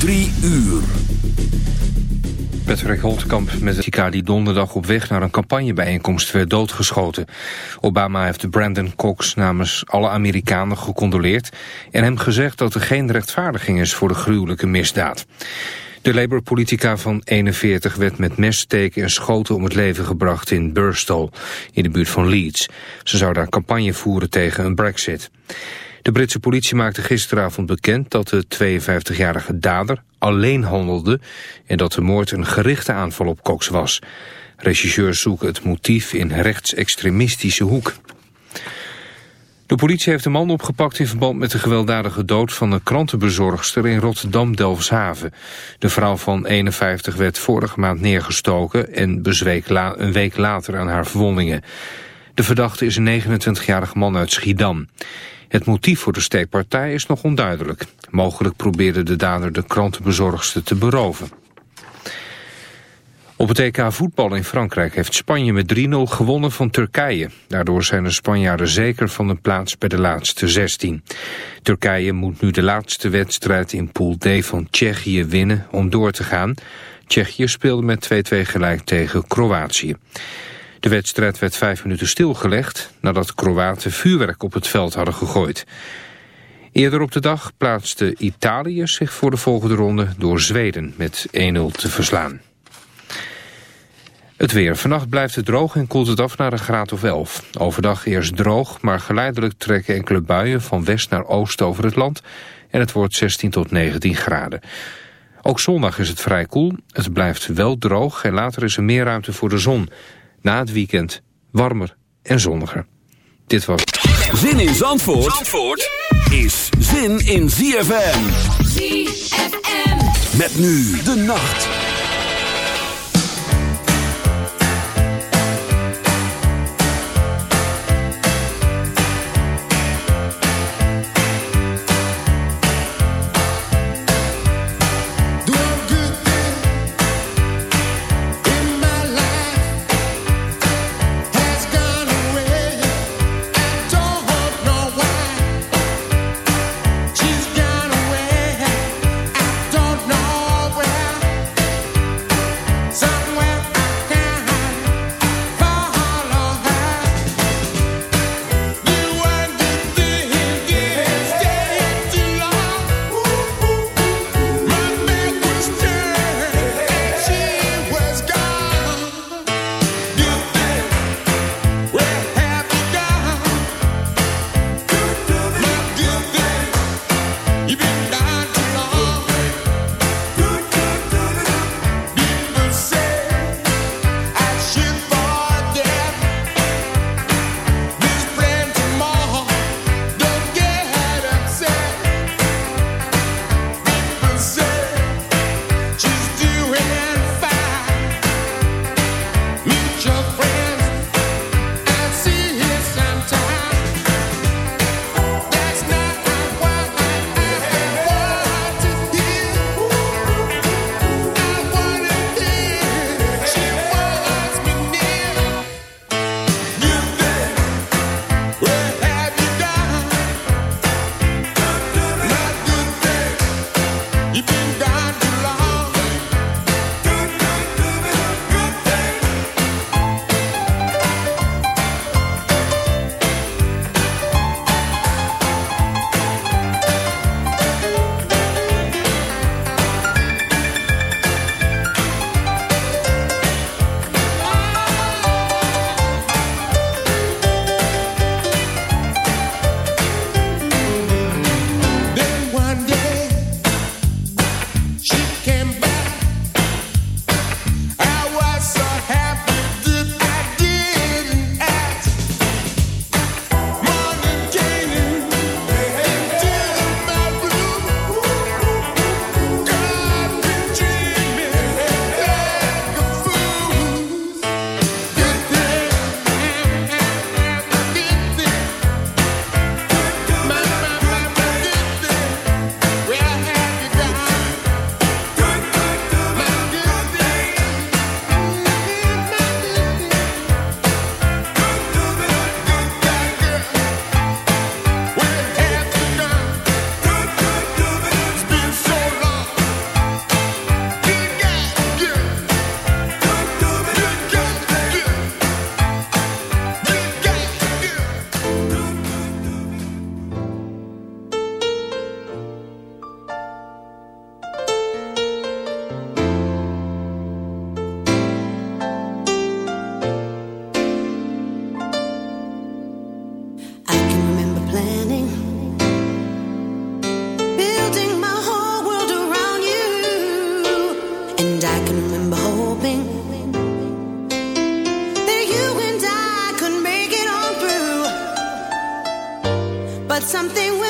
Drie uur. Patrick Holtkamp met de Tika die donderdag op weg naar een campagnebijeenkomst werd doodgeschoten. Obama heeft Brandon Cox namens alle Amerikanen gecondoleerd... en hem gezegd dat er geen rechtvaardiging is voor de gruwelijke misdaad. De Labour-politica van 41 werd met messteken en schoten om het leven gebracht in Burstall, in de buurt van Leeds. Ze zou daar campagne voeren tegen een brexit. De Britse politie maakte gisteravond bekend dat de 52-jarige dader alleen handelde en dat de moord een gerichte aanval op Cox was. Regisseurs zoeken het motief in rechtsextremistische hoek. De politie heeft een man opgepakt in verband met de gewelddadige dood van een krantenbezorgster in Rotterdam-Delfshaven. De vrouw van 51 werd vorige maand neergestoken en bezweek een week later aan haar verwondingen. De verdachte is een 29-jarige man uit Schiedam. Het motief voor de steekpartij is nog onduidelijk. Mogelijk probeerde de dader de krantenbezorgster te beroven. Op het EK voetbal in Frankrijk heeft Spanje met 3-0 gewonnen van Turkije. Daardoor zijn de Spanjaarden zeker van een plaats bij de laatste 16. Turkije moet nu de laatste wedstrijd in Pool D van Tsjechië winnen om door te gaan. Tsjechië speelde met 2-2 gelijk tegen Kroatië. De wedstrijd werd vijf minuten stilgelegd nadat Kroaten vuurwerk op het veld hadden gegooid. Eerder op de dag plaatste Italië zich voor de volgende ronde door Zweden met 1-0 te verslaan. Het weer. Vannacht blijft het droog en koelt het af naar een graad of 11. Overdag eerst droog, maar geleidelijk trekken enkele buien van west naar oost over het land. En het wordt 16 tot 19 graden. Ook zondag is het vrij koel. Het blijft wel droog en later is er meer ruimte voor de zon. Na het weekend warmer en zonniger. Dit was... Zin in Zandvoort, Zandvoort is zin in ZFM. ZFM. Met nu de nacht. You've been something.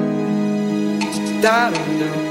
da da da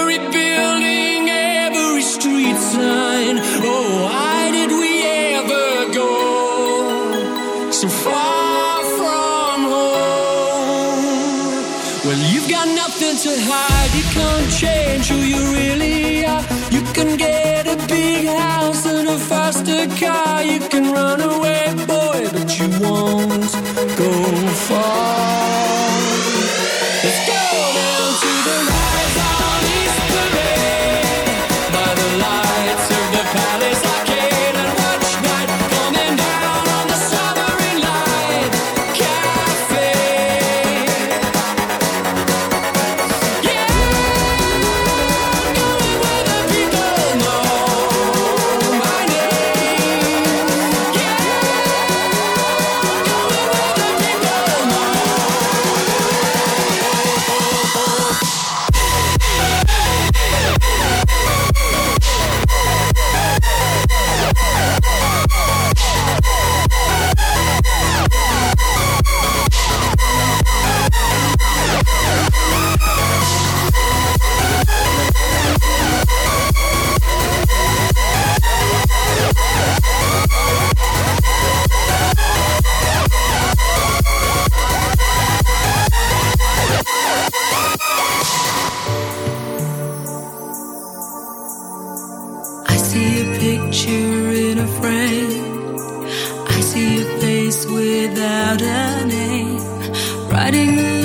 Riding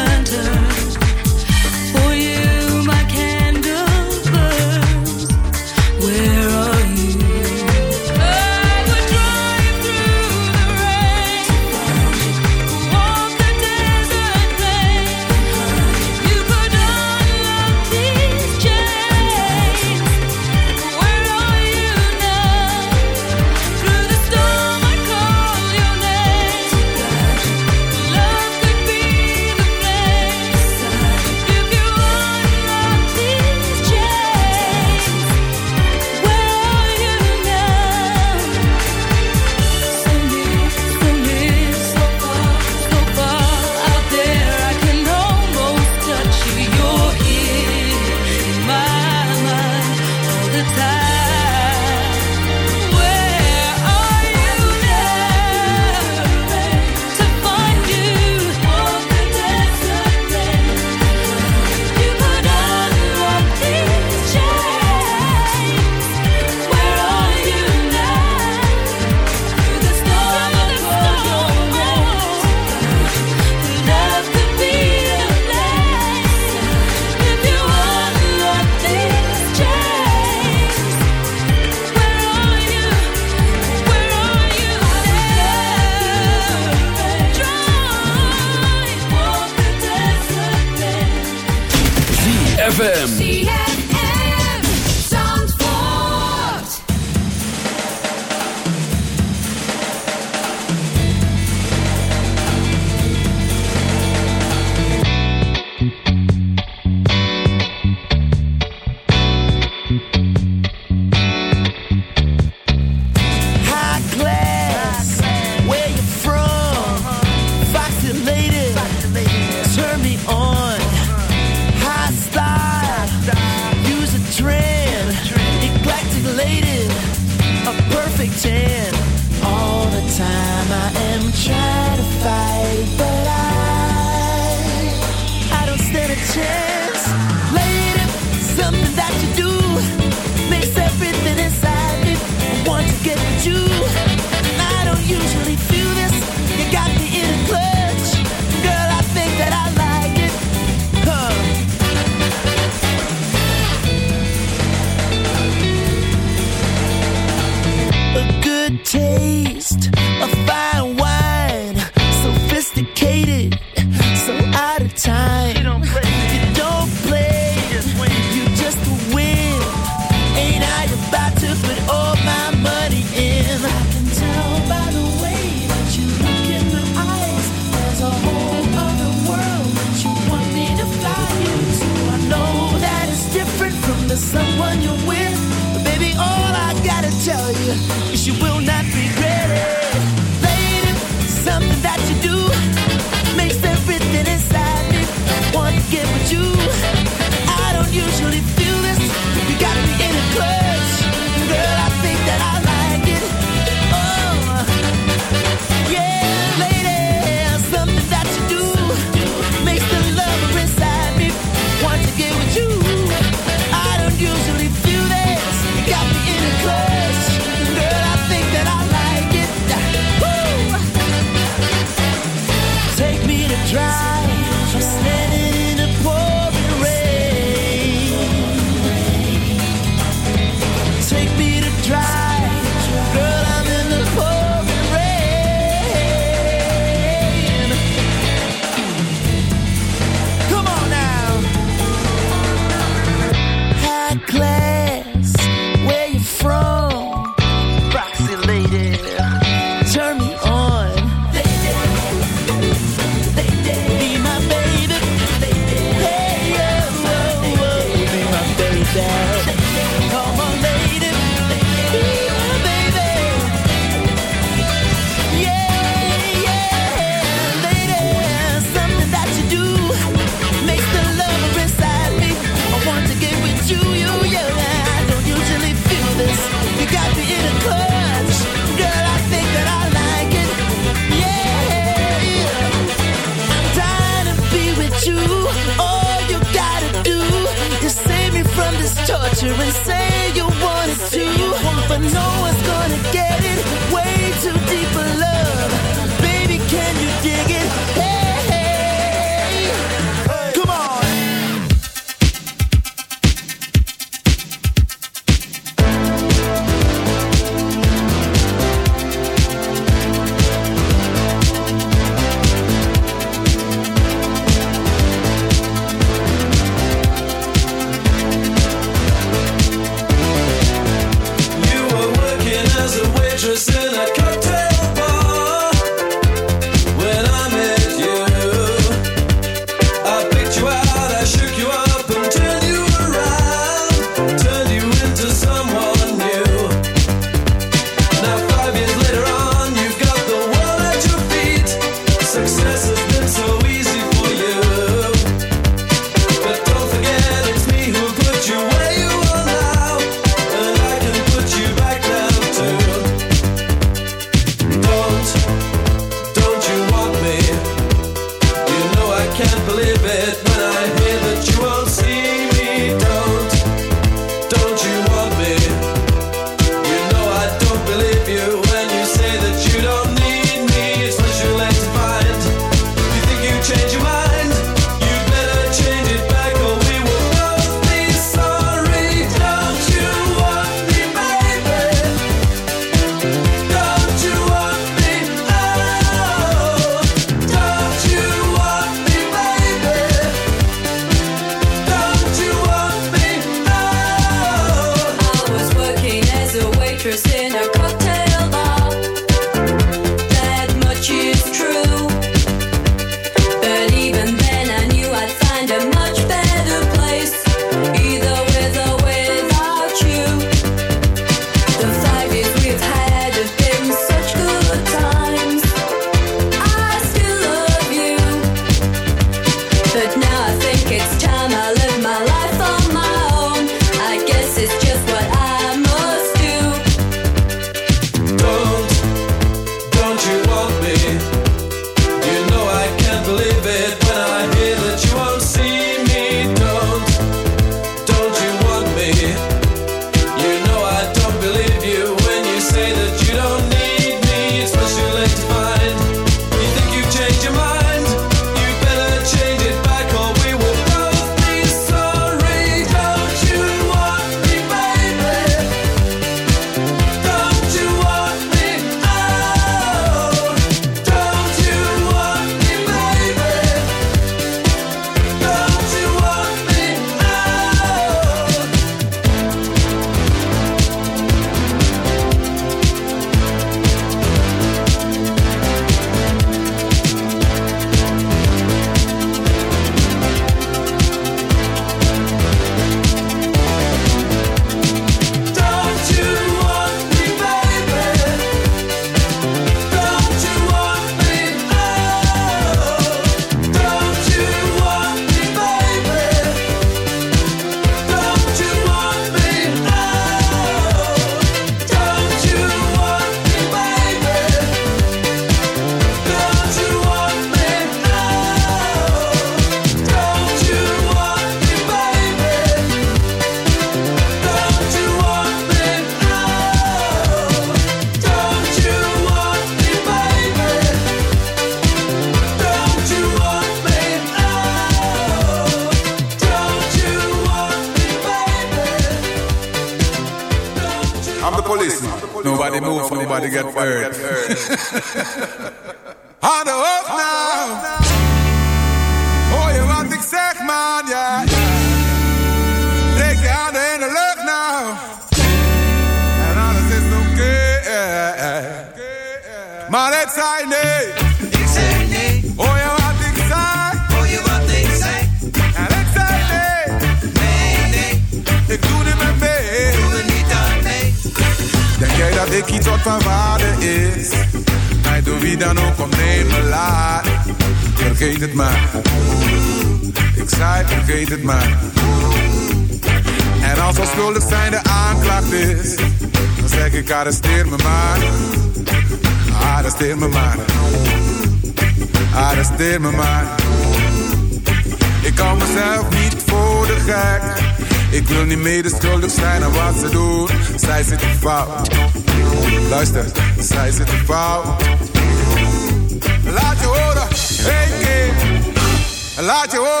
Laat je.